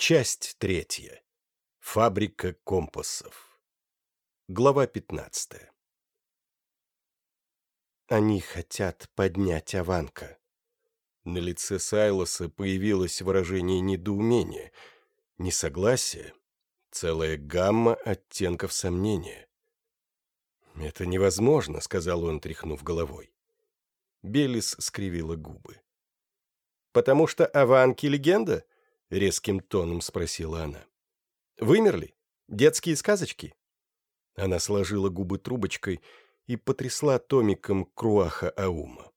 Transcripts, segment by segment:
Часть третья. Фабрика компасов. Глава пятнадцатая. Они хотят поднять Аванка. На лице Сайлоса появилось выражение недоумения, несогласия, целая гамма оттенков сомнения. «Это невозможно», — сказал он, тряхнув головой. Белис скривила губы. «Потому что Аванки — легенда?» — резким тоном спросила она. «Вымерли? Детские сказочки?» Она сложила губы трубочкой и потрясла томиком Круаха Аума.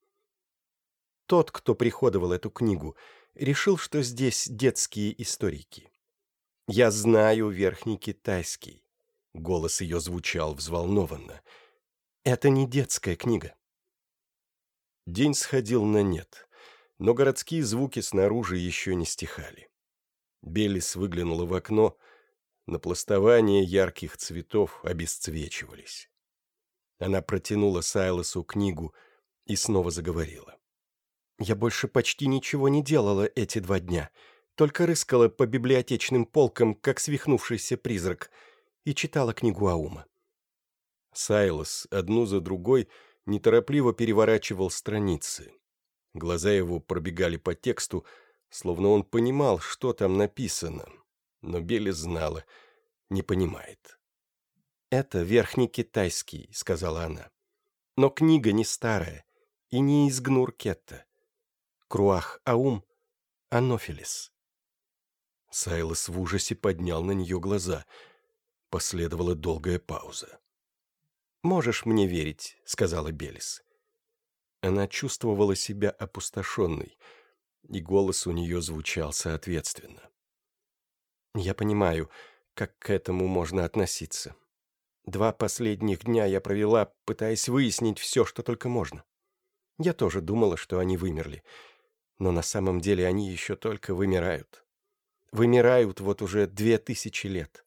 Тот, кто приходовал эту книгу, решил, что здесь детские историки. «Я знаю верхний китайский». Голос ее звучал взволнованно. «Это не детская книга». День сходил на нет, но городские звуки снаружи еще не стихали. Белис выглянула в окно, напластование ярких цветов обесцвечивались. Она протянула Сайлосу книгу и снова заговорила. «Я больше почти ничего не делала эти два дня, только рыскала по библиотечным полкам, как свихнувшийся призрак, и читала книгу Аума». Сайлос одну за другой неторопливо переворачивал страницы. Глаза его пробегали по тексту, словно он понимал, что там написано, но Бели знала, не понимает. «Это верхний китайский», — сказала она. «Но книга не старая и не из Гнуркетта. Круах Аум Анофилис». Сайлос в ужасе поднял на нее глаза. Последовала долгая пауза. «Можешь мне верить», — сказала Белис. Она чувствовала себя опустошенной — и голос у нее звучал соответственно. «Я понимаю, как к этому можно относиться. Два последних дня я провела, пытаясь выяснить все, что только можно. Я тоже думала, что они вымерли, но на самом деле они еще только вымирают. Вымирают вот уже две тысячи лет.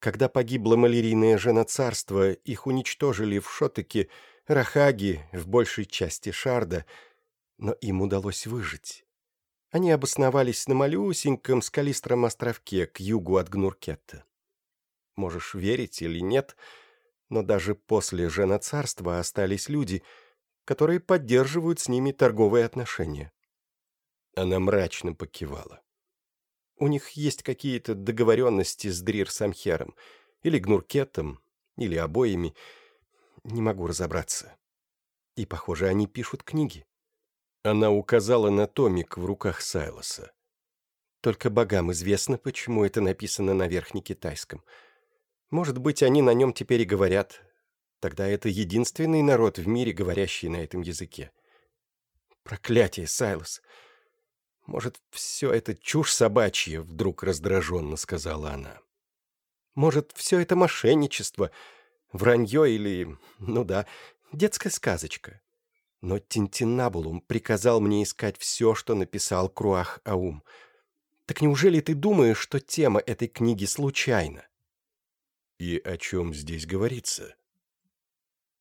Когда погибло малярийное женоцарство, их уничтожили в Шотыке, Рахаги, в большей части Шарда, но им удалось выжить. Они обосновались на малюсеньком скалистром островке к югу от Гнуркетта. Можешь верить или нет, но даже после Жена Царства остались люди, которые поддерживают с ними торговые отношения. Она мрачно покивала. У них есть какие-то договоренности с Дрир Самхером, или Гнуркетом, или обоими. Не могу разобраться. И, похоже, они пишут книги. Она указала на томик в руках Сайлоса. Только богам известно, почему это написано на верхнекитайском. Может быть, они на нем теперь и говорят. Тогда это единственный народ в мире, говорящий на этом языке. Проклятие, Сайлос! Может, все это чушь собачья, вдруг раздраженно сказала она. Может, все это мошенничество, вранье или, ну да, детская сказочка. Но Тинтинабулум приказал мне искать все, что написал Круах Аум. Так неужели ты думаешь, что тема этой книги случайна? И о чем здесь говорится?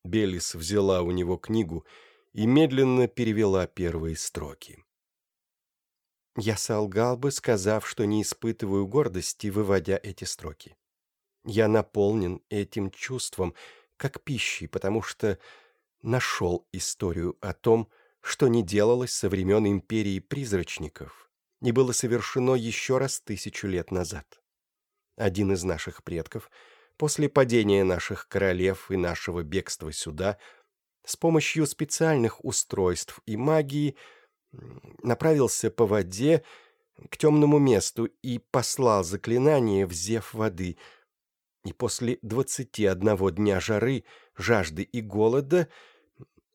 Белис взяла у него книгу и медленно перевела первые строки. Я солгал бы, сказав, что не испытываю гордости, выводя эти строки. Я наполнен этим чувством, как пищей, потому что нашел историю о том, что не делалось со времен империи призрачников и было совершено еще раз тысячу лет назад. Один из наших предков, после падения наших королев и нашего бегства сюда, с помощью специальных устройств и магии направился по воде к темному месту и послал заклинание в воды. И после двадцати одного дня жары — жажды и голода,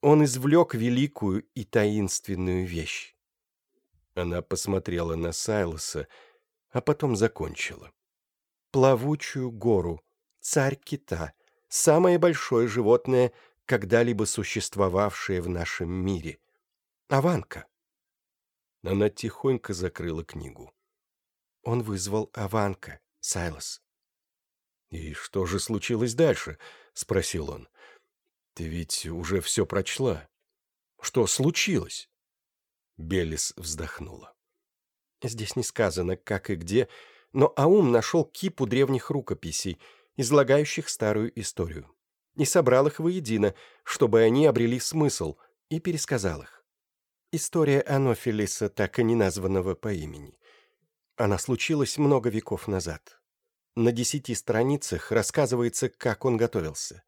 он извлек великую и таинственную вещь. Она посмотрела на Сайлоса, а потом закончила. Плавучую гору, царь кита, самое большое животное, когда-либо существовавшее в нашем мире. Аванка. Она тихонько закрыла книгу. Он вызвал Аванка, Сайлос. «И что же случилось дальше?» — спросил он. «Ты ведь уже все прочла. Что случилось?» Белис вздохнула. Здесь не сказано, как и где, но Аум нашел кипу древних рукописей, излагающих старую историю, и собрал их воедино, чтобы они обрели смысл, и пересказал их. История Анофилиса, так и не названного по имени. Она случилась много веков назад. На десяти страницах рассказывается, как он готовился.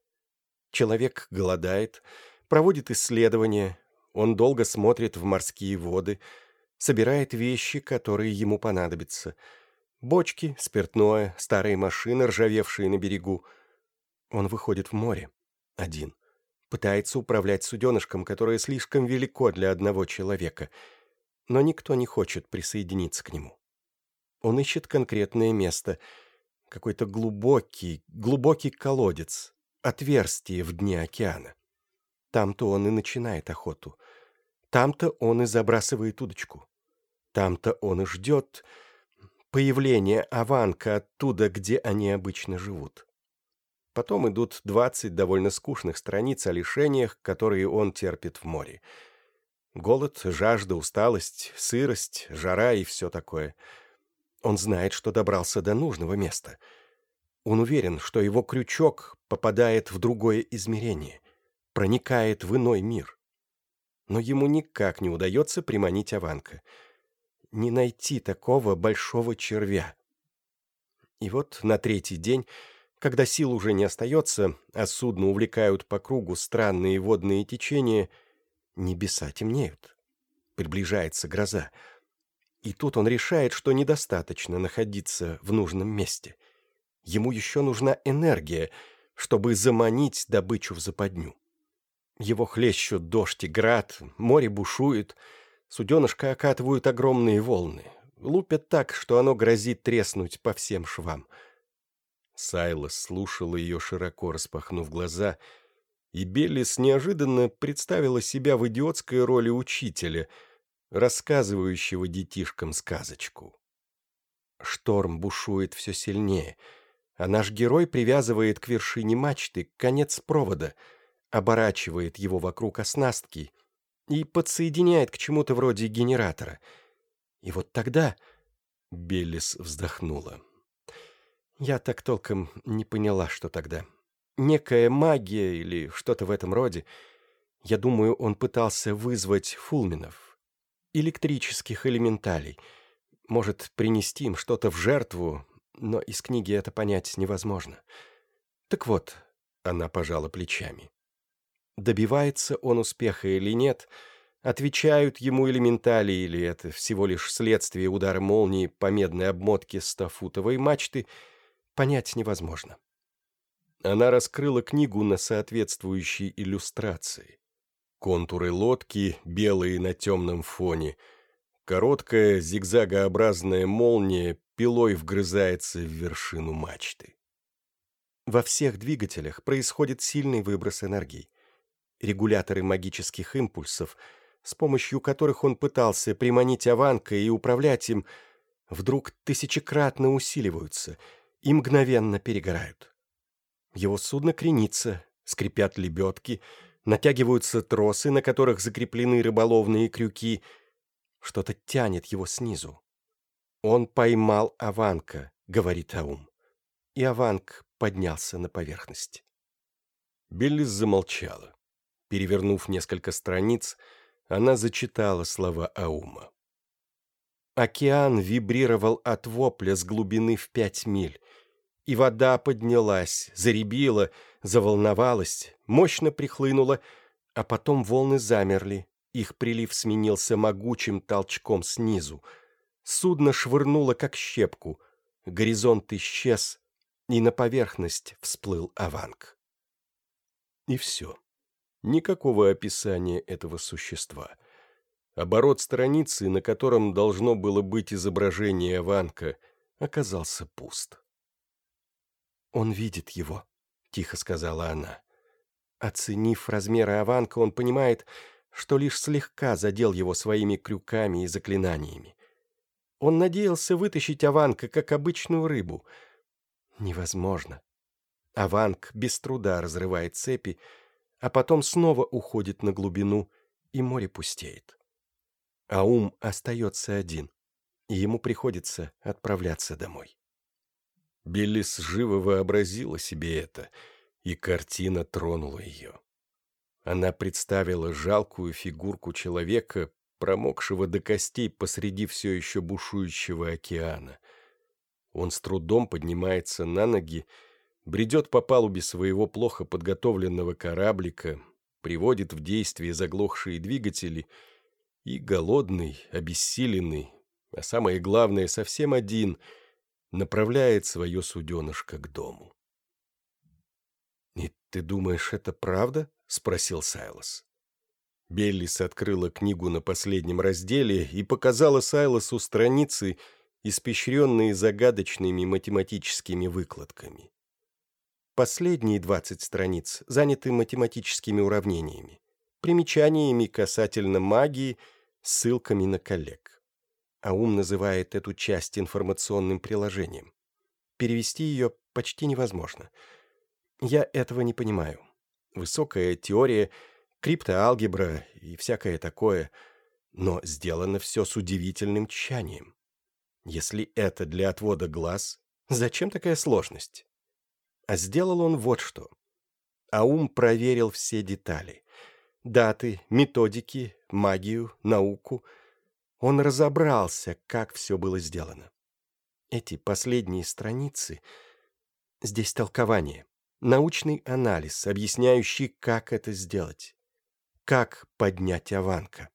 Человек голодает, проводит исследования, он долго смотрит в морские воды, собирает вещи, которые ему понадобятся. Бочки, спиртное, старые машины, ржавевшие на берегу. Он выходит в море. Один. Пытается управлять суденышком, которое слишком велико для одного человека. Но никто не хочет присоединиться к нему. Он ищет конкретное место. Какой-то глубокий, глубокий колодец. Отверстие в дне океана. Там-то он и начинает охоту. Там-то он и забрасывает удочку. Там-то он и ждет появления Аванка оттуда, где они обычно живут. Потом идут двадцать довольно скучных страниц о лишениях, которые он терпит в море. Голод, жажда, усталость, сырость, жара и все такое. Он знает, что добрался до нужного места. Он уверен, что его крючок попадает в другое измерение, проникает в иной мир. Но ему никак не удается приманить Аванка. Не найти такого большого червя. И вот на третий день когда сил уже не остается, а судно увлекают по кругу странные водные течения, небеса темнеют. Приближается гроза. И тут он решает, что недостаточно находиться в нужном месте. Ему еще нужна энергия, чтобы заманить добычу в западню. Его хлещут дождь и град, море бушует, суденышко окатывают огромные волны, лупят так, что оно грозит треснуть по всем швам — Сайлос слушала ее, широко распахнув глаза, и Беллис неожиданно представила себя в идиотской роли учителя, рассказывающего детишкам сказочку. Шторм бушует все сильнее, а наш герой привязывает к вершине мачты конец провода, оборачивает его вокруг оснастки и подсоединяет к чему-то вроде генератора. И вот тогда... Беллис вздохнула. Я так толком не поняла, что тогда. Некая магия или что-то в этом роде. Я думаю, он пытался вызвать фулминов, электрических элементалей. Может, принести им что-то в жертву, но из книги это понять невозможно. Так вот, она пожала плечами. Добивается он успеха или нет, отвечают ему элементали или это всего лишь следствие удара молнии по медной обмотке стофутовой мачты — понять невозможно. Она раскрыла книгу на соответствующей иллюстрации. Контуры лодки, белые на темном фоне. Короткая зигзагообразная молния пилой вгрызается в вершину мачты. Во всех двигателях происходит сильный выброс энергии. Регуляторы магических импульсов, с помощью которых он пытался приманить Аванка и управлять им, вдруг тысячекратно усиливаются — и мгновенно перегорают. Его судно кренится, скрипят лебедки, натягиваются тросы, на которых закреплены рыболовные крюки. Что-то тянет его снизу. «Он поймал Аванка», — говорит Аум. И Аванк поднялся на поверхность. Беллис замолчала. Перевернув несколько страниц, она зачитала слова Аума. Океан вибрировал от вопля с глубины в пять миль и вода поднялась, заребила, заволновалась, мощно прихлынула, а потом волны замерли, их прилив сменился могучим толчком снизу. Судно швырнуло, как щепку, горизонт исчез, и на поверхность всплыл аванг. И все. Никакого описания этого существа. Оборот страницы, на котором должно было быть изображение аванка, оказался пуст. «Он видит его», — тихо сказала она. Оценив размеры Аванка, он понимает, что лишь слегка задел его своими крюками и заклинаниями. Он надеялся вытащить Аванка, как обычную рыбу. Невозможно. Аванк без труда разрывает цепи, а потом снова уходит на глубину, и море пустеет. А ум остается один. и ему приходится отправляться домой. Биллис живо вообразила себе это, и картина тронула ее. Она представила жалкую фигурку человека, промокшего до костей посреди все еще бушующего океана. Он с трудом поднимается на ноги, бредет по палубе своего плохо подготовленного кораблика, приводит в действие заглохшие двигатели и, голодный, обессиленный, а самое главное, совсем один, направляет свое суденышко к дому. «И ты думаешь, это правда?» — спросил Сайлос. Беллис открыла книгу на последнем разделе и показала Сайлосу страницы, испещренные загадочными математическими выкладками. Последние двадцать страниц заняты математическими уравнениями, примечаниями касательно магии, ссылками на коллег. Аум называет эту часть информационным приложением. Перевести ее почти невозможно. Я этого не понимаю высокая теория, криптоалгебра и всякое такое, но сделано все с удивительным тщанием. Если это для отвода глаз, зачем такая сложность? А сделал он вот что. Аум проверил все детали. Даты, методики, магию, науку. Он разобрался, как все было сделано. Эти последние страницы... Здесь толкование научный анализ, объясняющий, как это сделать. Как поднять Аванка.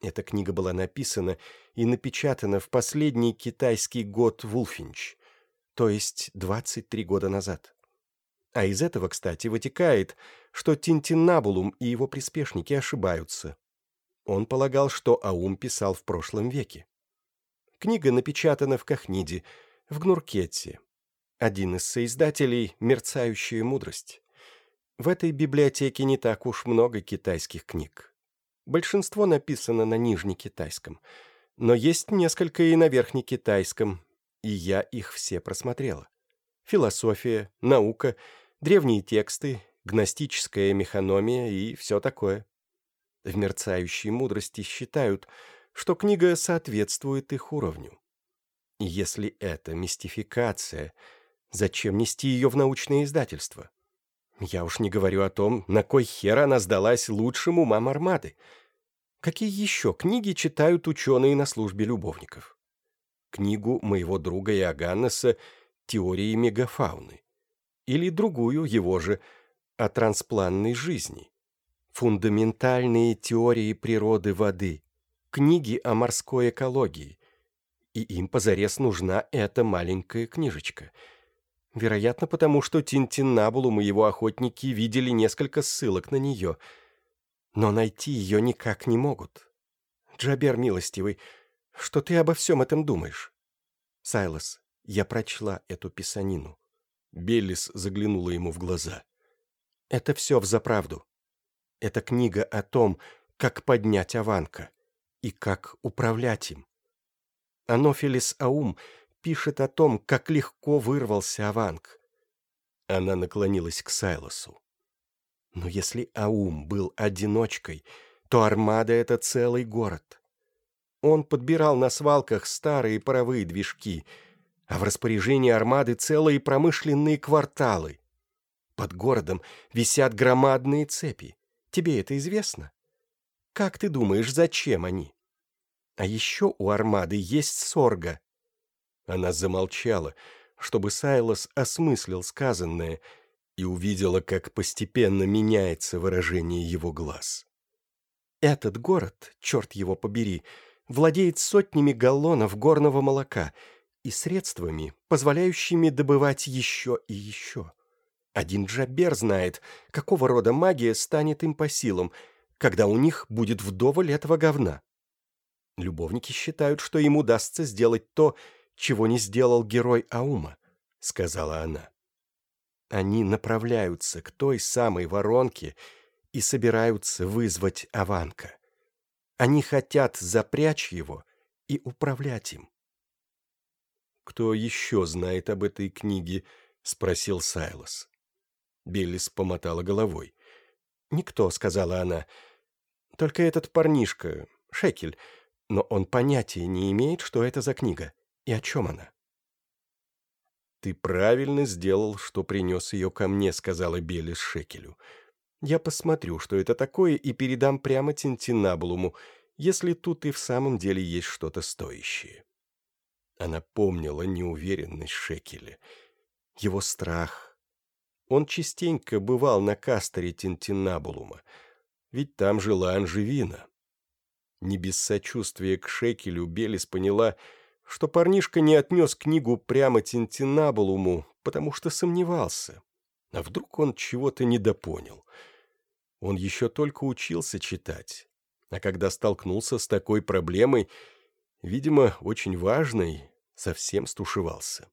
Эта книга была написана и напечатана в последний китайский год Вулфинч, то есть 23 года назад. А из этого, кстати, вытекает, что Тинтинабулум и его приспешники ошибаются. Он полагал, что Аум писал в прошлом веке. Книга напечатана в Кахниде, в Гнуркетте, один из соиздателей — «Мерцающая мудрость». В этой библиотеке не так уж много китайских книг. Большинство написано на нижнекитайском, но есть несколько и на верхнекитайском, и я их все просмотрела. Философия, наука, древние тексты, гностическая механомия и все такое. В «Мерцающей мудрости» считают, что книга соответствует их уровню. Если это мистификация — Зачем нести ее в научное издательство? Я уж не говорю о том, на кой хер она сдалась лучшим умам армады. Какие еще книги читают ученые на службе любовников? Книгу моего друга Иоганнеса «Теории мегафауны» или другую его же о транспланной жизни. Фундаментальные теории природы воды, книги о морской экологии. И им позарез нужна эта маленькая книжечка — Вероятно, потому что Тинтиннабулум и его охотники видели несколько ссылок на нее. Но найти ее никак не могут. Джабер, милостивый, что ты обо всем этом думаешь? Сайлос, я прочла эту писанину. Беллис заглянула ему в глаза. Это все взаправду. Это книга о том, как поднять Аванка и как управлять им. Анофилис Аум пишет о том, как легко вырвался Аванг. Она наклонилась к Сайлосу. Но если Аум был одиночкой, то Армада — это целый город. Он подбирал на свалках старые паровые движки, а в распоряжении Армады целые промышленные кварталы. Под городом висят громадные цепи. Тебе это известно? Как ты думаешь, зачем они? А еще у Армады есть сорга, она замолчала, чтобы Сайлос осмыслил сказанное и увидела, как постепенно меняется выражение его глаз. «Этот город, черт его побери, владеет сотнями галлонов горного молока и средствами, позволяющими добывать еще и еще. Один Джабер знает, какого рода магия станет им по силам, когда у них будет вдоволь этого говна. Любовники считают, что им удастся сделать то, чего не сделал герой Аума», — сказала она. «Они направляются к той самой воронке и собираются вызвать Аванка. Они хотят запрячь его и управлять им». «Кто еще знает об этой книге?» — спросил Сайлос. Беллис помотала головой. «Никто», — сказала она. «Только этот парнишка, Шекель, Но он понятия не имеет, что это за книга и о чем она. «Ты правильно сделал, что принес ее ко мне», — сказала Белис Шекелю. «Я посмотрю, что это такое, и передам прямо Тинтинабулуму, если тут и в самом деле есть что-то стоящее». Она помнила неуверенность Шекеля, его страх. Он частенько бывал на кастере Тинтинабулума, ведь там жила Анжевина. Не без сочувствия к Шекелю Белис поняла, что парнишка не отнес книгу прямо Тинтинабулуму, потому что сомневался. А вдруг он чего-то недопонял? Он еще только учился читать, а когда столкнулся с такой проблемой, видимо, очень важной, совсем стушевался.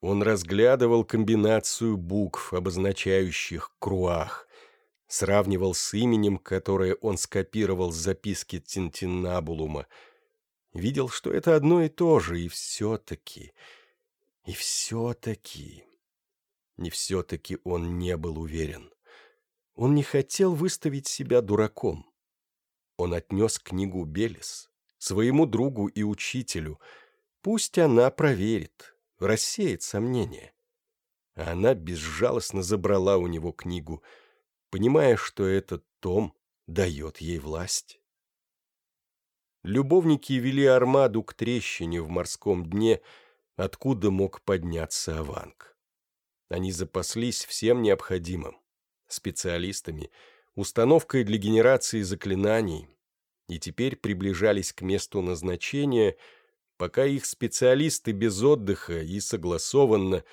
Он разглядывал комбинацию букв, обозначающих круах, сравнивал с именем, которое он скопировал с записки Тинтинабулума, видел, что это одно и то же, и все-таки, и все-таки... Не все-таки он не был уверен. Он не хотел выставить себя дураком. Он отнес книгу Белис своему другу и учителю. Пусть она проверит, рассеет сомнения. А она безжалостно забрала у него книгу — понимая, что этот том дает ей власть. Любовники вели армаду к трещине в морском дне, откуда мог подняться Аванг. Они запаслись всем необходимым – специалистами, установкой для генерации заклинаний, и теперь приближались к месту назначения, пока их специалисты без отдыха и согласованно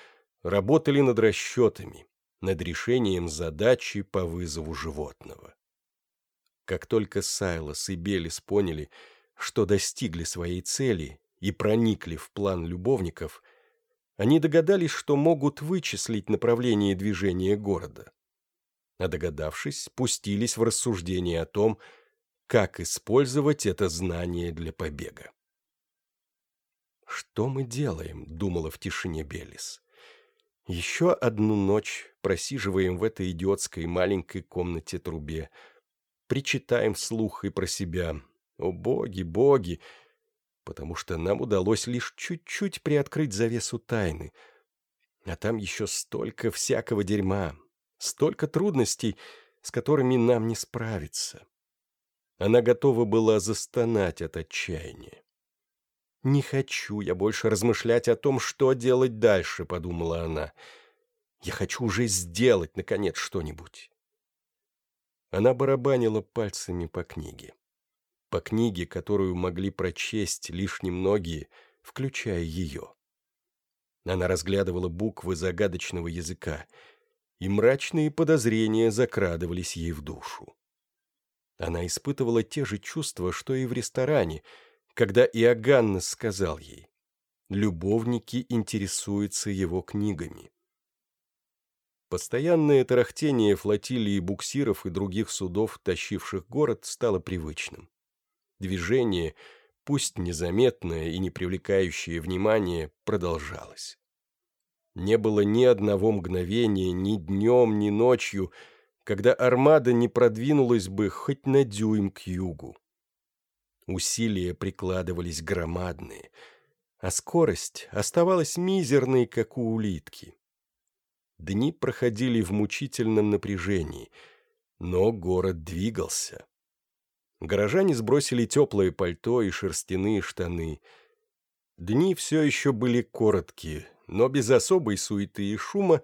работали над расчетами, над решением задачи по вызову животного. Как только Сайлос и Белис поняли, что достигли своей цели и проникли в план любовников, они догадались, что могут вычислить направление движения города. А догадавшись, пустились в рассуждение о том, как использовать это знание для побега. «Что мы делаем?» — думала в тишине Белис. Еще одну ночь просиживаем в этой идиотской маленькой комнате-трубе. Причитаем вслух и про себя. О, боги, боги! Потому что нам удалось лишь чуть-чуть приоткрыть завесу тайны. А там еще столько всякого дерьма, столько трудностей, с которыми нам не справиться. Она готова была застонать от отчаяния. «Не хочу я больше размышлять о том, что делать дальше», — подумала она. «Я хочу уже сделать, наконец, что-нибудь». Она барабанила пальцами по книге. По книге, которую могли прочесть лишь немногие, включая ее. Она разглядывала буквы загадочного языка, и мрачные подозрения закрадывались ей в душу. Она испытывала те же чувства, что и в ресторане — когда Иоганнес сказал ей, «Любовники интересуются его книгами». Постоянное тарахтение флотилии буксиров и других судов, тащивших город, стало привычным. Движение, пусть незаметное и не привлекающее внимания, продолжалось. Не было ни одного мгновения, ни днем, ни ночью, когда армада не продвинулась бы хоть на дюйм к югу. Усилия прикладывались громадные, а скорость оставалась мизерной, как у улитки. Дни проходили в мучительном напряжении, но город двигался. Горожане сбросили теплое пальто и шерстяные штаны. Дни все еще были короткие, но без особой суеты и шума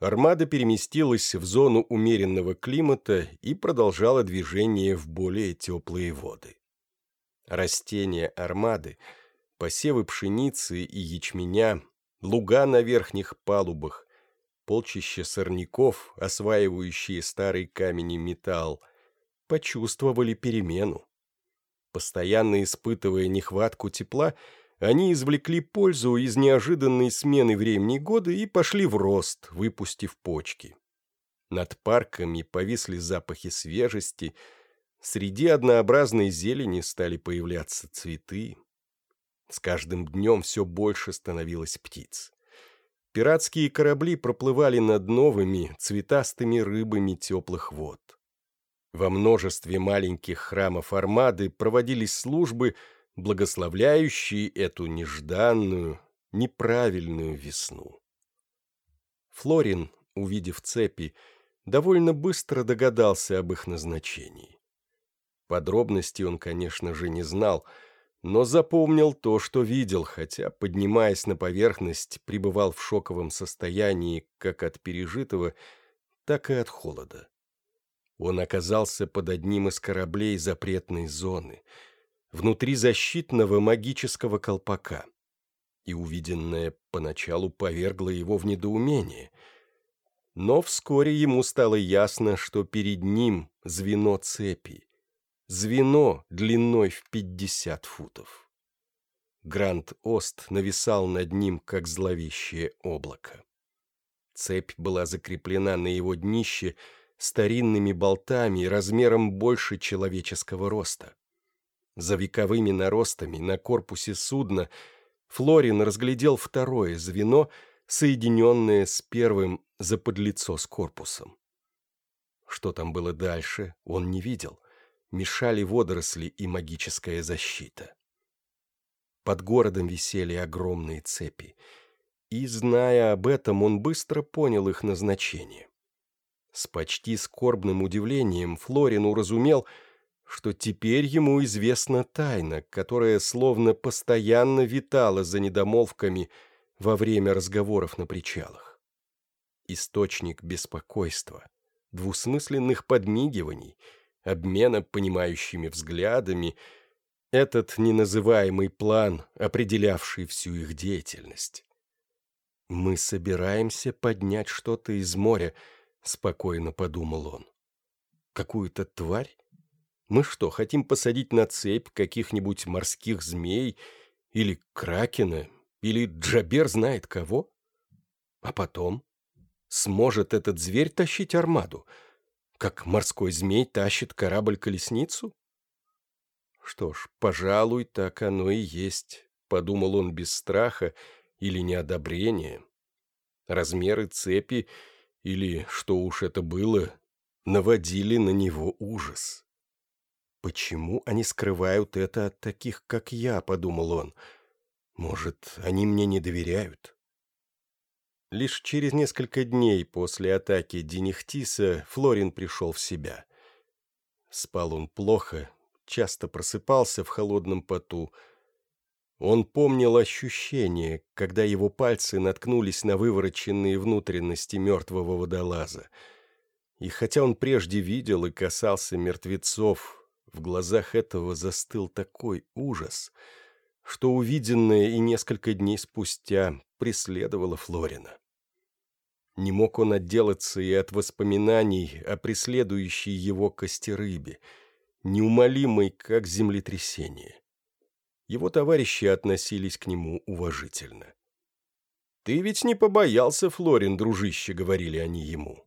армада переместилась в зону умеренного климата и продолжала движение в более теплые воды растения армады, посевы пшеницы и ячменя, луга на верхних палубах, полчища сорняков, осваивающие старый камень и металл, почувствовали перемену. Постоянно испытывая нехватку тепла, они извлекли пользу из неожиданной смены времени года и пошли в рост, выпустив почки. Над парками повисли запахи свежести – Среди однообразной зелени стали появляться цветы. С каждым днем все больше становилось птиц. Пиратские корабли проплывали над новыми, цветастыми рыбами теплых вод. Во множестве маленьких храмов Армады проводились службы, благословляющие эту нежданную, неправильную весну. Флорин, увидев цепи, довольно быстро догадался об их назначении. Подробностей он, конечно же, не знал, но запомнил то, что видел, хотя, поднимаясь на поверхность, пребывал в шоковом состоянии как от пережитого, так и от холода. Он оказался под одним из кораблей запретной зоны, внутри защитного магического колпака. И увиденное поначалу повергло его в недоумение. Но вскоре ему стало ясно, что перед ним звено цепи. Звено длиной в пятьдесят футов. Гранд Ост нависал над ним, как зловещее облако. Цепь была закреплена на его днище, старинными болтами размером больше человеческого роста. За вековыми наростами на корпусе судна Флорин разглядел второе звено, соединенное с первым за подлицо с корпусом. Что там было дальше, он не видел. Мешали водоросли и магическая защита. Под городом висели огромные цепи, и, зная об этом, он быстро понял их назначение. С почти скорбным удивлением Флорин уразумел, что теперь ему известна тайна, которая словно постоянно витала за недомолвками во время разговоров на причалах. Источник беспокойства, двусмысленных подмигиваний, обмена понимающими взглядами, этот неназываемый план, определявший всю их деятельность. «Мы собираемся поднять что-то из моря», — спокойно подумал он. «Какую-то тварь? Мы что, хотим посадить на цепь каких-нибудь морских змей или кракена, или джабер знает кого? А потом? Сможет этот зверь тащить армаду, как морской змей тащит корабль-колесницу? Что ж, пожалуй, так оно и есть, подумал он без страха или неодобрения. Размеры цепи — или, что уж это было, наводили на него ужас. «Почему они скрывают это от таких, как я?» — подумал он. «Может, они мне не доверяют?» Лишь через несколько дней после атаки Денихтиса Флорин пришел в себя. Спал он плохо, часто просыпался в холодном поту, он помнил ощущение, когда его пальцы наткнулись на вывороченные внутренности мертвого водолаза. И хотя он прежде видел и касался мертвецов, в глазах этого застыл такой ужас, что увиденное и несколько дней спустя преследовало Флорина. Не мог он отделаться и от воспоминаний о преследующей его костерыбе, неумолимой, как землетрясение его товарищи относились к нему уважительно. «Ты ведь не побоялся, Флорин, дружище», — говорили они ему.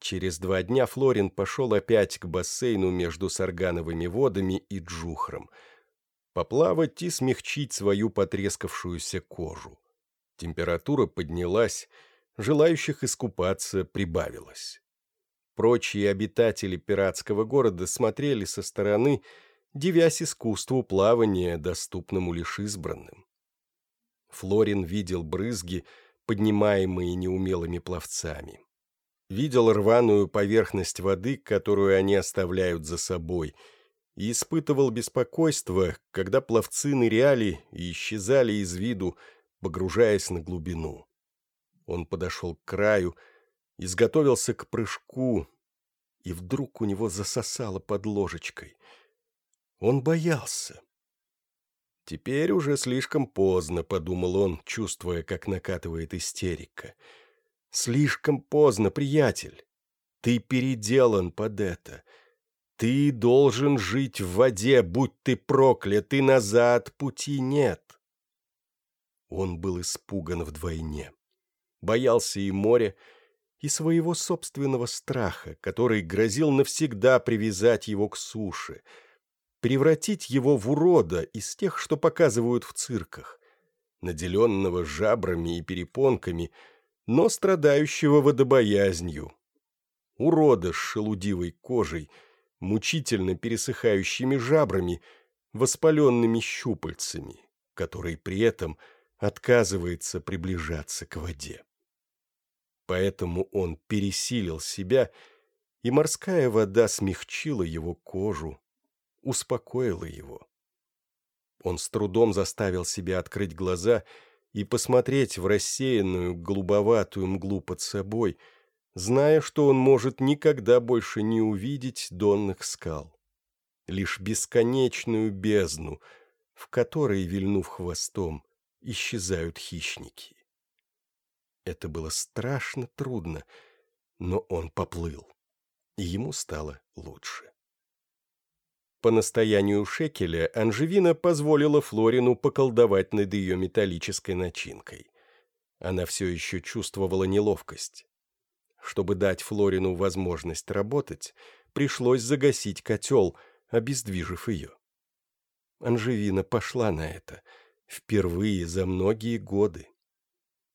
Через два дня Флорин пошел опять к бассейну между Саргановыми водами и Джухром. Поплавать и смягчить свою потрескавшуюся кожу. Температура поднялась, желающих искупаться прибавилось. Прочие обитатели пиратского города смотрели со стороны девясь искусству плавания, доступному лишь избранным. Флорин видел брызги, поднимаемые неумелыми пловцами. Видел рваную поверхность воды, которую они оставляют за собой, и испытывал беспокойство, когда пловцы ныряли и исчезали из виду, погружаясь на глубину. Он подошел к краю, изготовился к прыжку, и вдруг у него засосало под ложечкой. Он боялся. Теперь уже слишком поздно, подумал он, чувствуя, как накатывает истерика. Слишком поздно, приятель. Ты переделан под это. Ты должен жить в воде, будь ты проклят, и назад пути нет. Он был испуган вдвойне. Боялся и моря, и своего собственного страха, который грозил навсегда привязать его к суше — превратить его в урода из тех, что показывают в цирках, наделенного жабрами и перепонками, но страдающего водобоязнью. урода с шелудивой кожей, мучительно пересыхающими жабрами, воспаленными щупальцами, который при этом отказывается приближаться к воде. Поэтому он пересилил себя, и морская вода смягчила его кожу, успокоила его. Он с трудом заставил себя открыть глаза и посмотреть в рассеянную голубоватую мглу под собой, зная, что он может никогда больше не увидеть донных скал. Лишь бесконечную бездну, в которой, вильнув хвостом, исчезают хищники. Это было страшно трудно, но он поплыл, и ему стало лучше. По настоянию Шекеля Анжевина позволила Флорину поколдовать над ее металлической начинкой. Она все еще чувствовала неловкость. Чтобы дать Флорину возможность работать, пришлось загасить котел, обездвижив ее. Анжевина пошла на это, впервые за многие годы.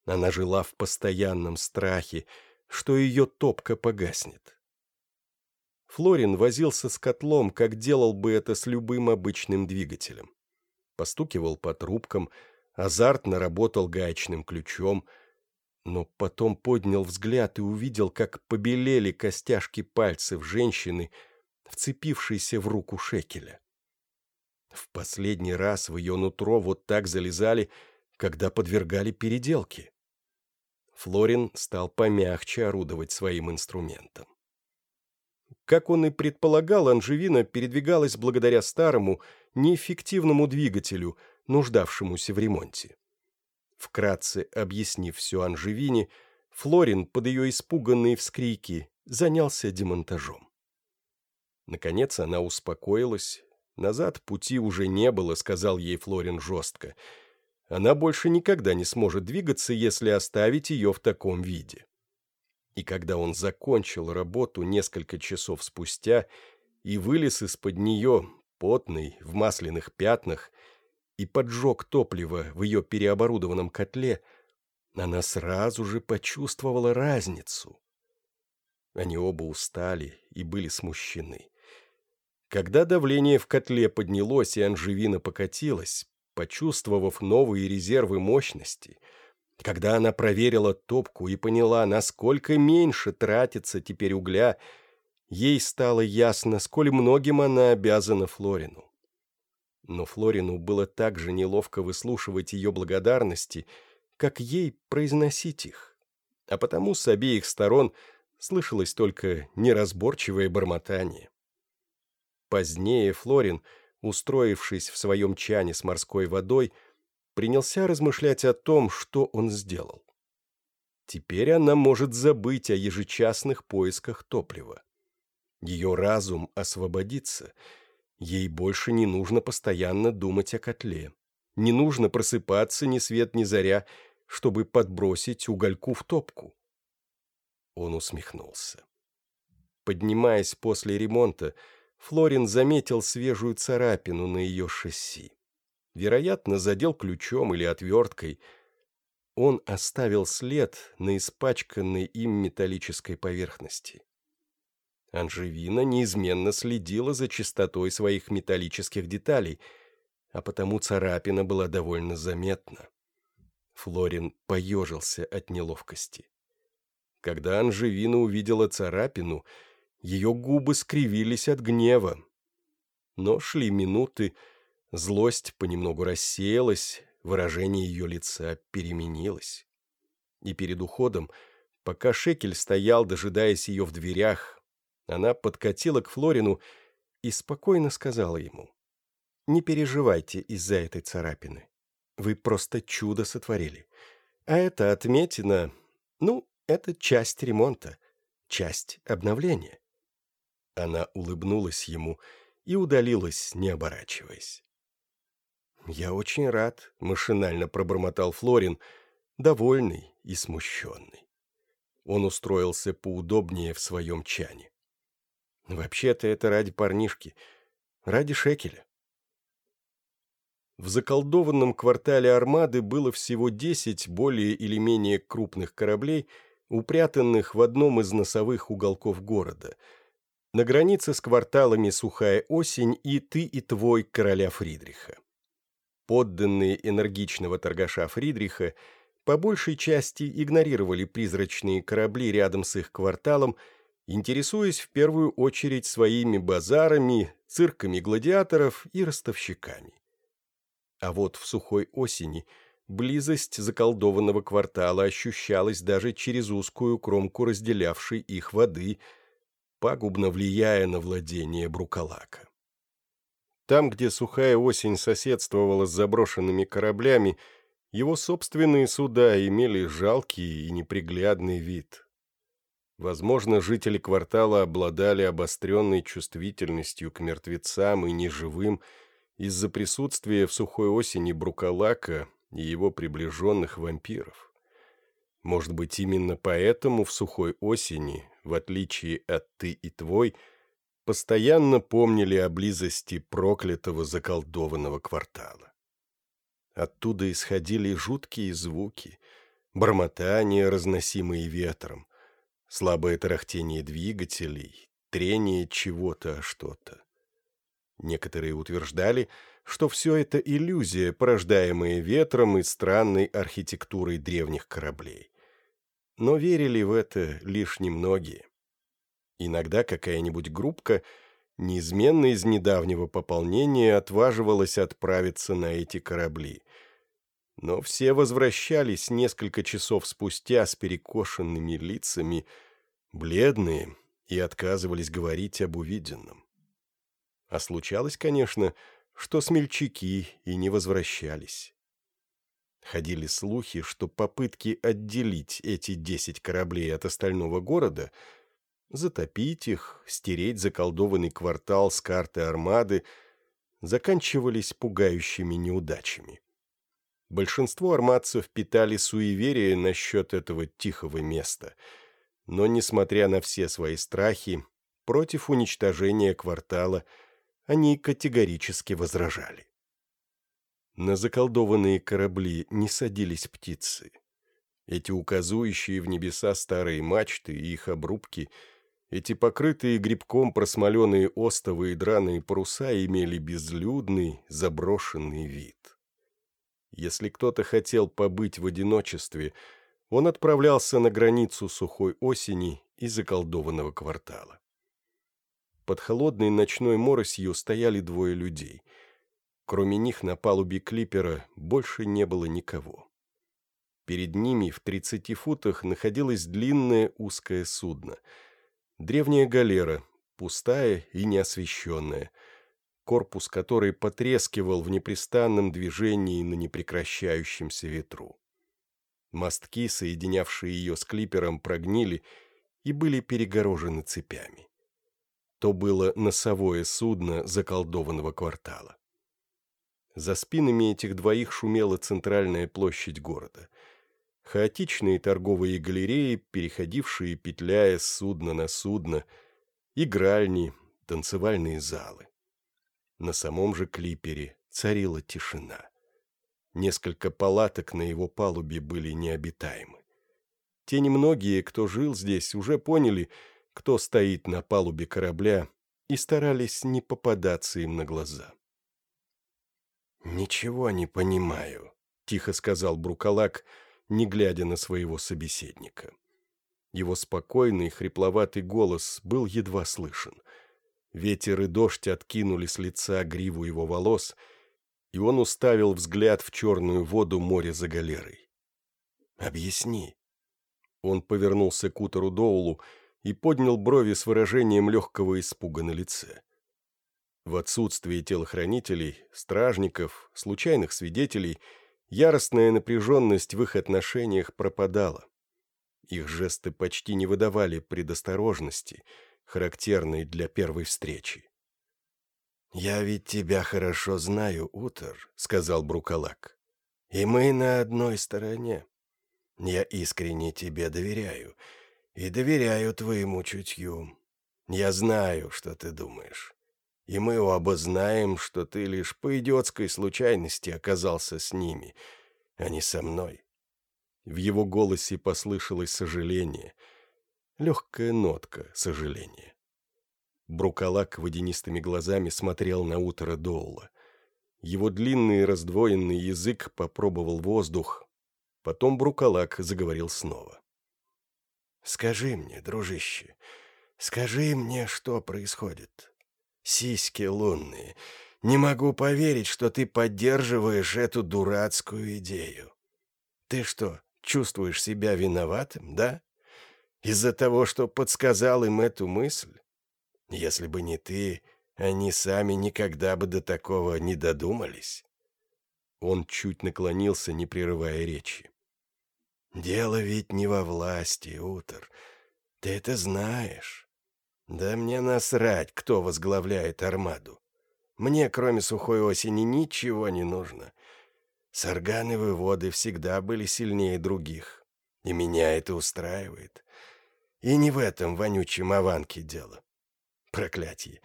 Она жила в постоянном страхе, что ее топка погаснет. Флорин возился с котлом, как делал бы это с любым обычным двигателем. Постукивал по трубкам, азартно работал гаечным ключом, но потом поднял взгляд и увидел, как побелели костяшки пальцев женщины, вцепившейся в руку шекеля. В последний раз в ее нутро вот так залезали, когда подвергали переделке. Флорин стал помягче орудовать своим инструментом. Как он и предполагал, Анжевина передвигалась благодаря старому, неэффективному двигателю, нуждавшемуся в ремонте. Вкратце объяснив все Анжевине, Флорин под ее испуганные вскрики занялся демонтажом. Наконец она успокоилась. Назад пути уже не было, сказал ей Флорин жестко. Она больше никогда не сможет двигаться, если оставить ее в таком виде и когда он закончил работу несколько часов спустя и вылез из-под нее, потный, в масляных пятнах, и поджег топливо в ее переоборудованном котле, она сразу же почувствовала разницу. Они оба устали и были смущены. Когда давление в котле поднялось и анжевина покатилась, почувствовав новые резервы мощности — когда она проверила топку и поняла, насколько меньше тратится теперь угля, ей стало ясно, сколь многим она обязана Флорину. Но Флорину было так же неловко выслушивать ее благодарности, как ей произносить их. А потому с обеих сторон слышалось только неразборчивое бормотание. Позднее Флорин, устроившись в своем чане с морской водой, принялся размышлять о том, что он сделал. Теперь она может забыть о ежечасных поисках топлива. Ее разум освободится. Ей больше не нужно постоянно думать о котле. Не нужно просыпаться ни свет ни заря, чтобы подбросить угольку в топку. Он усмехнулся. Поднимаясь после ремонта, Флорин заметил свежую царапину на ее шасси вероятно, задел ключом или отверткой. Он оставил след на испачканной им металлической поверхности. Анжевина неизменно следила за чистотой своих металлических деталей, а потому царапина была довольно заметна. Флорин поежился от неловкости. Когда Анжевина увидела царапину, ее губы скривились от гнева. Но шли минуты, Злость понемногу рассеялась, выражение ее лица переменилось. И перед уходом, пока Шекель стоял, дожидаясь ее в дверях, она подкатила к Флорину и спокойно сказала ему, «Не переживайте из-за этой царапины. Вы просто чудо сотворили. А это отметина, ну, это часть ремонта, часть обновления». Она улыбнулась ему и удалилась, не оборачиваясь. «Я очень рад», — машинально пробормотал Флорин, довольный и смущенный. Он устроился поудобнее в своем чане. «Вообще-то это ради парнишки, ради шекеля». В заколдованном квартале Армады было всего десять более или менее крупных кораблей, упрятанных в одном из носовых уголков города, на границе с кварталами «Сухая осень» и «Ты и твой» короля Фридриха. Подданные энергичного торгаша Фридриха по большей части игнорировали призрачные корабли рядом с их кварталом, интересуясь в первую очередь своими базарами, цирками гладиаторов и ростовщиками. А вот в сухой осени близость заколдованного квартала ощущалась даже через узкую кромку разделявшей их воды, пагубно влияя на владение Брукалака. Там, где сухая осень соседствовала с заброшенными кораблями, его собственные суда имели жалкий и неприглядный вид. Возможно, жители квартала обладали обостренной чувствительностью к мертвецам и неживым из-за присутствия в сухой осени Брукалака и его приближенных вампиров. Может быть, именно поэтому в сухой осени, в отличие от «ты» и «твой», постоянно помнили о близости проклятого заколдованного квартала. Оттуда исходили жуткие звуки, бормотания, разносимые ветром, слабое тарахтение двигателей, трение чего-то о что-то. Некоторые утверждали, что все это иллюзия, порождаемая ветром и странной архитектурой древних кораблей. Но верили в это лишь немногие. Иногда какая-нибудь группка, неизменно из недавнего пополнения, отваживалась отправиться на эти корабли. Но все возвращались несколько часов спустя с перекошенными лицами, бледные, и отказывались говорить об увиденном. А случалось, конечно, что смельчаки и не возвращались. Ходили слухи, что попытки отделить эти десять кораблей от остального города — затопить их, стереть заколдованный квартал с карты армады, заканчивались пугающими неудачами. Большинство армадцев питали суеверие насчет этого тихого места, но, несмотря на все свои страхи, против уничтожения квартала они категорически возражали. На заколдованные корабли не садились птицы. Эти указующие в небеса старые мачты и их обрубки – эти покрытые грибком просмоленные остовы и драные паруса имели безлюдный, заброшенный вид. Если кто-то хотел побыть в одиночестве, он отправлялся на границу сухой осени и заколдованного квартала. Под холодной ночной моросью стояли двое людей. Кроме них на палубе клипера больше не было никого. Перед ними в тридцати футах находилось длинное узкое судно — Древняя галера, пустая и неосвещенная, корпус которой потрескивал в непрестанном движении на непрекращающемся ветру. Мостки, соединявшие ее с клипером, прогнили и были перегорожены цепями. То было носовое судно заколдованного квартала. За спинами этих двоих шумела центральная площадь города — хаотичные торговые галереи, переходившие, петляя с судна на судно, игральни, танцевальные залы. На самом же клипере царила тишина. Несколько палаток на его палубе были необитаемы. Те немногие, кто жил здесь, уже поняли, кто стоит на палубе корабля, и старались не попадаться им на глаза. «Ничего не понимаю», — тихо сказал Брукалак, — не глядя на своего собеседника. Его спокойный, хрипловатый голос был едва слышен. Ветер и дождь откинули с лица гриву его волос, и он уставил взгляд в черную воду моря за галерой. «Объясни». Он повернулся к утору Доулу и поднял брови с выражением легкого испуга на лице. В отсутствие телохранителей, стражников, случайных свидетелей — Яростная напряженность в их отношениях пропадала. Их жесты почти не выдавали предосторожности, характерной для первой встречи. «Я ведь тебя хорошо знаю, Утор», — сказал Брукалак. «И мы на одной стороне. Я искренне тебе доверяю и доверяю твоему чутью. Я знаю, что ты думаешь и мы оба знаем, что ты лишь по идиотской случайности оказался с ними, а не со мной. В его голосе послышалось сожаление. Легкая нотка сожаления. Брукалак водянистыми глазами смотрел на утро Доула. Его длинный раздвоенный язык попробовал воздух. Потом Брукалак заговорил снова. «Скажи мне, дружище, скажи мне, что происходит. Сиськи лунные. Не могу поверить, что ты поддерживаешь эту дурацкую идею. Ты что, чувствуешь себя виноватым, да? Из-за того, что подсказал им эту мысль? Если бы не ты, они сами никогда бы до такого не додумались. Он чуть наклонился, не прерывая речи. «Дело ведь не во власти, Утор. Ты это знаешь. Да мне насрать, кто возглавляет армаду. Мне, кроме сухой осени, ничего не нужно. Саргановые воды всегда были сильнее других, и меня это устраивает. И не в этом вонючем Аванке дело. Проклятие.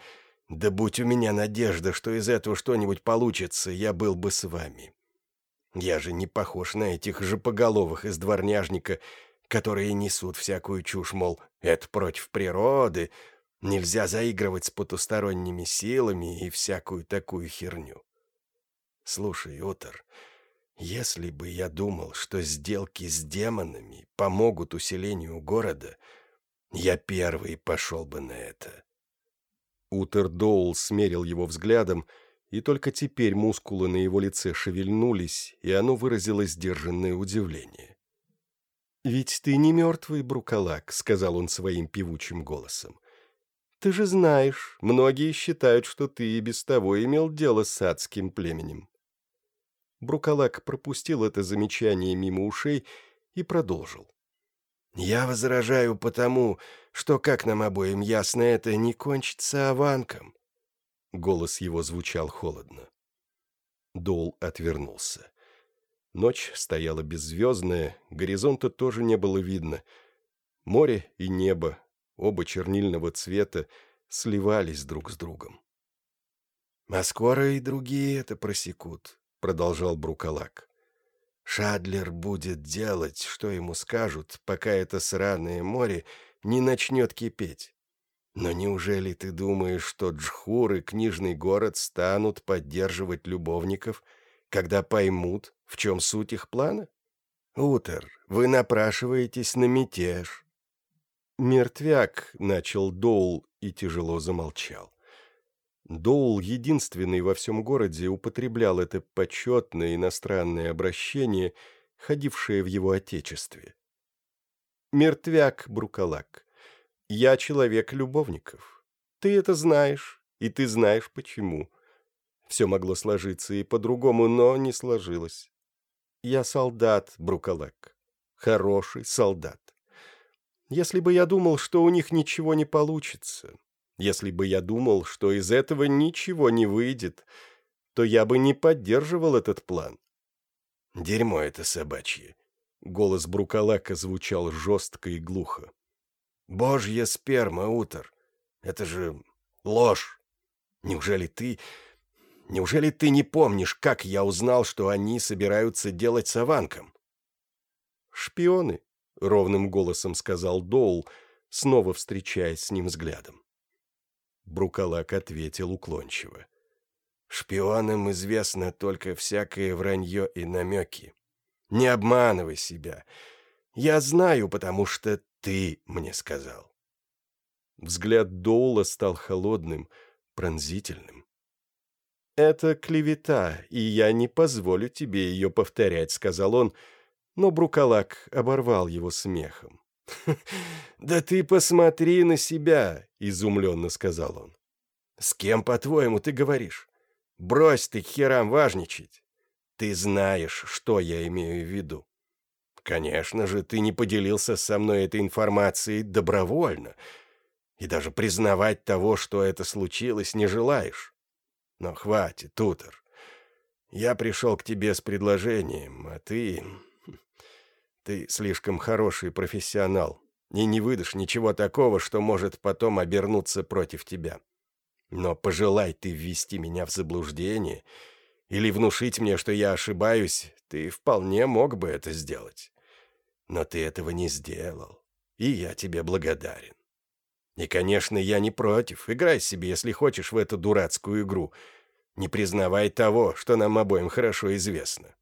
Да будь у меня надежда, что из этого что-нибудь получится, я был бы с вами. Я же не похож на этих же поголовых из дворняжника, которые несут всякую чушь, мол, это против природы, нельзя заигрывать с потусторонними силами и всякую такую херню. Слушай, Отор, если бы я думал, что сделки с демонами помогут усилению города, я первый пошел бы на это. Утер Доул смерил его взглядом, и только теперь мускулы на его лице шевельнулись, и оно выразило сдержанное удивление. «Ведь ты не мертвый, Брукалак», — сказал он своим певучим голосом. «Ты же знаешь, многие считают, что ты и без того имел дело с адским племенем». Брукалак пропустил это замечание мимо ушей и продолжил. «Я возражаю потому, что, как нам обоим ясно, это не кончится аванком». Голос его звучал холодно. Дол отвернулся. Ночь стояла беззвездная, горизонта тоже не было видно. Море и небо, оба чернильного цвета, сливались друг с другом. «А скоро и другие это просекут», продолжал Брукалак. «Шадлер будет делать, что ему скажут, пока это сраное море не начнет кипеть. Но неужели ты думаешь, что Джхур и книжный город станут поддерживать любовников, когда поймут, в чем суть их плана? Утер, вы напрашиваетесь на мятеж». «Мертвяк», — начал Доул и тяжело замолчал. Доул, единственный во всем городе, употреблял это почетное иностранное обращение, ходившее в его отечестве. «Мертвяк, Брукалак, я человек любовников. Ты это знаешь, и ты знаешь почему. Все могло сложиться и по-другому, но не сложилось. Я солдат, Брукалак, хороший солдат. Если бы я думал, что у них ничего не получится, если бы я думал, что из этого ничего не выйдет, то я бы не поддерживал этот план. Дерьмо это собачье. Голос Брукалака звучал жестко и глухо. Божья сперма, Утор. Это же ложь. Неужели ты... Неужели ты не помнишь, как я узнал, что они собираются делать с Аванком? «Шпионы», — ровным голосом сказал Доул, снова встречаясь с ним взглядом. Брукалак ответил уклончиво. «Шпионам известно только всякое вранье и намеки. Не обманывай себя. Я знаю, потому что ты мне сказал». Взгляд Доула стал холодным, пронзительным. «Это клевета, и я не позволю тебе ее повторять», — сказал он, но Брукалак оборвал его смехом. «Да ты посмотри на себя!» — изумленно сказал он. «С кем, по-твоему, ты говоришь? Брось ты херам важничать. Ты знаешь, что я имею в виду. Конечно же, ты не поделился со мной этой информацией добровольно, и даже признавать того, что это случилось, не желаешь. Но хватит, Тутор. Я пришел к тебе с предложением, а ты... Ты слишком хороший профессионал и не выдашь ничего такого, что может потом обернуться против тебя. Но пожелай ты ввести меня в заблуждение или внушить мне, что я ошибаюсь, ты вполне мог бы это сделать. Но ты этого не сделал, и я тебе благодарен. И, конечно, я не против. Играй себе, если хочешь, в эту дурацкую игру. Не признавай того, что нам обоим хорошо известно.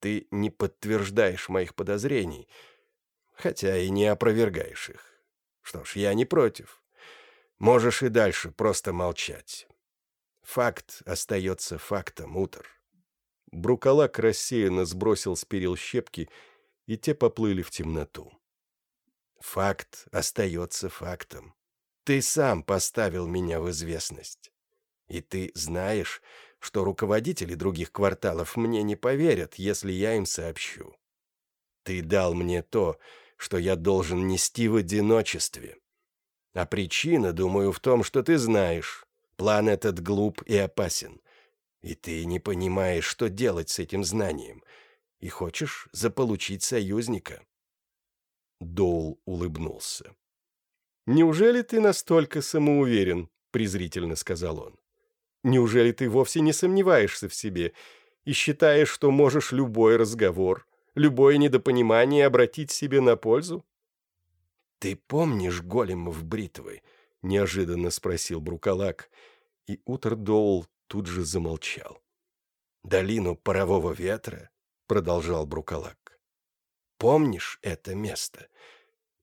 Ты не подтверждаешь моих подозрений, хотя и не опровергаешь их. Что ж, я не против. Можешь и дальше просто молчать. Факт остается фактом, Утр. Брукалак рассеянно сбросил с перил щепки, и те поплыли в темноту. Факт остается фактом. Ты сам поставил меня в известность. И ты знаешь, что руководители других кварталов мне не поверят, если я им сообщу. Ты дал мне то, что я должен нести в одиночестве. А причина, думаю, в том, что ты знаешь, план этот глуп и опасен. И ты не понимаешь, что делать с этим знанием, и хочешь заполучить союзника. Доул улыбнулся. «Неужели ты настолько самоуверен?» — презрительно сказал он. «Неужели ты вовсе не сомневаешься в себе и считаешь, что можешь любой разговор, любое недопонимание обратить себе на пользу?» «Ты помнишь големов бритвы?» — неожиданно спросил Брукалак, и Утр Доул тут же замолчал. «Долину парового ветра?» — продолжал Брукалак. Помнишь это место?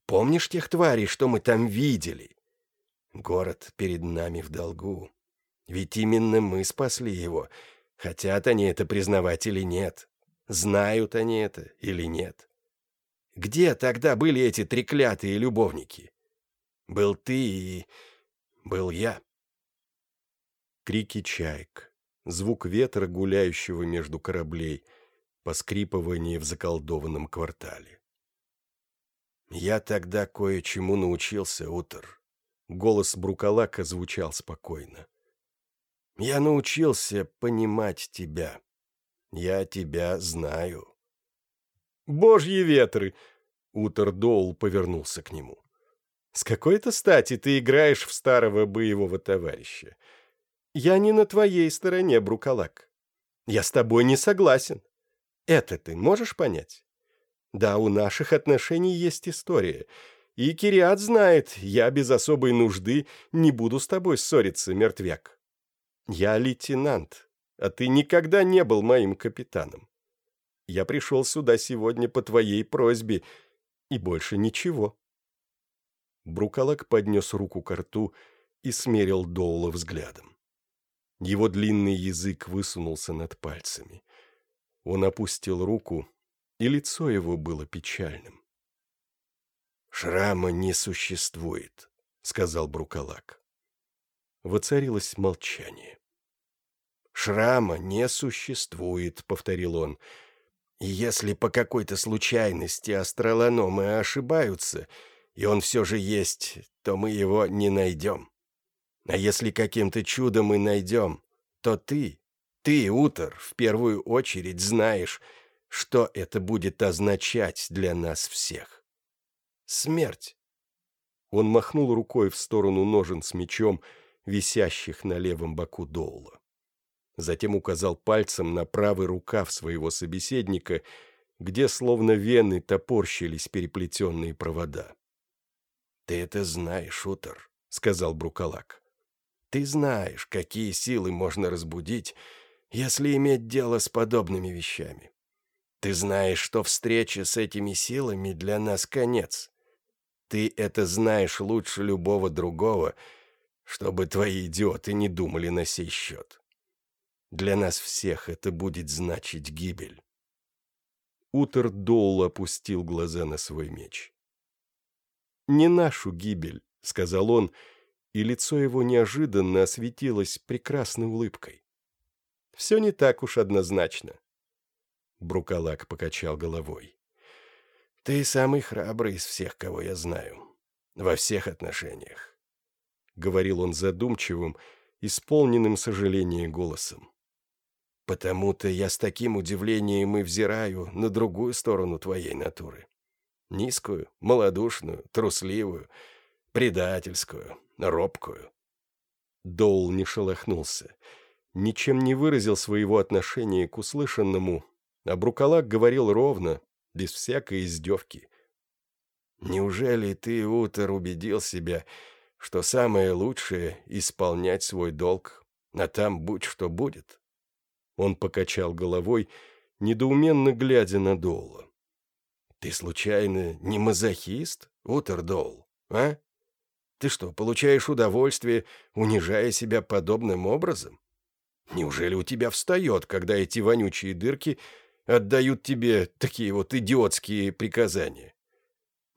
Помнишь тех тварей, что мы там видели? Город перед нами в долгу. Ведь именно мы спасли его. Хотят они это признавать или нет? Знают они это или нет? Где тогда были эти треклятые любовники? Был ты и... был я. Крики чаек, звук ветра, гуляющего между кораблей — поскрипывание в заколдованном квартале. «Я тогда кое-чему научился, Утр». Голос Брукалака звучал спокойно. «Я научился понимать тебя. Я тебя знаю». «Божьи ветры!» Утр Доул повернулся к нему. «С какой-то стати ты играешь в старого боевого товарища? Я не на твоей стороне, Брукалак. Я с тобой не согласен. Это ты можешь понять? Да, у наших отношений есть история. И Кириат знает, я без особой нужды не буду с тобой ссориться, мертвяк. Я лейтенант, а ты никогда не был моим капитаном. Я пришел сюда сегодня по твоей просьбе, и больше ничего. Брукалак поднес руку к рту и смерил Доула взглядом. Его длинный язык высунулся над пальцами. Он опустил руку, и лицо его было печальным. «Шрама не существует», — сказал Брукалак. Воцарилось молчание. «Шрама не существует», — повторил он. «И если по какой-то случайности астрологномы ошибаются, и он все же есть, то мы его не найдем. А если каким-то чудом мы найдем, то ты ты, Утор, в первую очередь знаешь, что это будет означать для нас всех. Смерть. Он махнул рукой в сторону ножен с мечом, висящих на левом боку Доула. Затем указал пальцем на правый рукав своего собеседника, где словно вены топорщились переплетенные провода. «Ты это знаешь, Утор», — сказал Брукалак. «Ты знаешь, какие силы можно разбудить, если иметь дело с подобными вещами. Ты знаешь, что встреча с этими силами для нас конец. Ты это знаешь лучше любого другого, чтобы твои идиоты не думали на сей счет. Для нас всех это будет значить гибель. Утер Доул опустил глаза на свой меч. «Не нашу гибель», — сказал он, и лицо его неожиданно осветилось прекрасной улыбкой. Все не так уж однозначно. Брукалак покачал головой. «Ты самый храбрый из всех, кого я знаю. Во всех отношениях», — говорил он задумчивым, исполненным сожаления голосом. «Потому-то я с таким удивлением и взираю на другую сторону твоей натуры. Низкую, малодушную, трусливую, предательскую, робкую». Доул не шелохнулся — ничем не выразил своего отношения к услышанному, а Брукалак говорил ровно, без всякой издевки. Неужели ты, Утер, убедил себя, что самое лучшее — исполнять свой долг, а там будь что будет?» Он покачал головой, недоуменно глядя на Доула. «Ты, случайно, не мазохист, Утер Доул, а? Ты что, получаешь удовольствие, унижая себя подобным образом? Неужели у тебя встает, когда эти вонючие дырки отдают тебе такие вот идиотские приказания?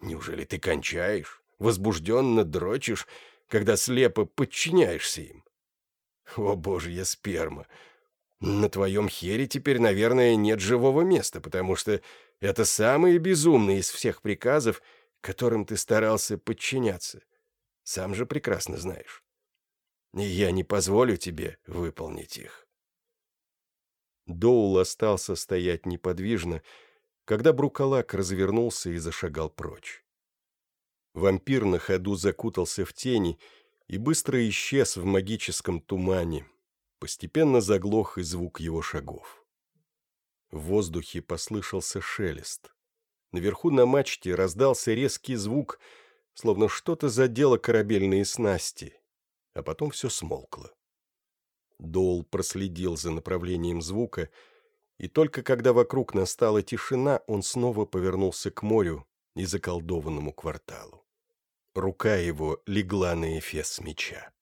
Неужели ты кончаешь, возбужденно дрочишь, когда слепо подчиняешься им? О, божья сперма! На твоем хере теперь, наверное, нет живого места, потому что это самый безумный из всех приказов, которым ты старался подчиняться. Сам же прекрасно знаешь. И я не позволю тебе выполнить их. Доул остался стоять неподвижно, когда Брукалак развернулся и зашагал прочь. Вампир на ходу закутался в тени и быстро исчез в магическом тумане. Постепенно заглох и звук его шагов. В воздухе послышался шелест. Наверху на мачте раздался резкий звук, словно что-то задело корабельные снасти, а потом все смолкло. Доул проследил за направлением звука, и только когда вокруг настала тишина, он снова повернулся к морю и заколдованному кварталу. Рука его легла на эфес меча.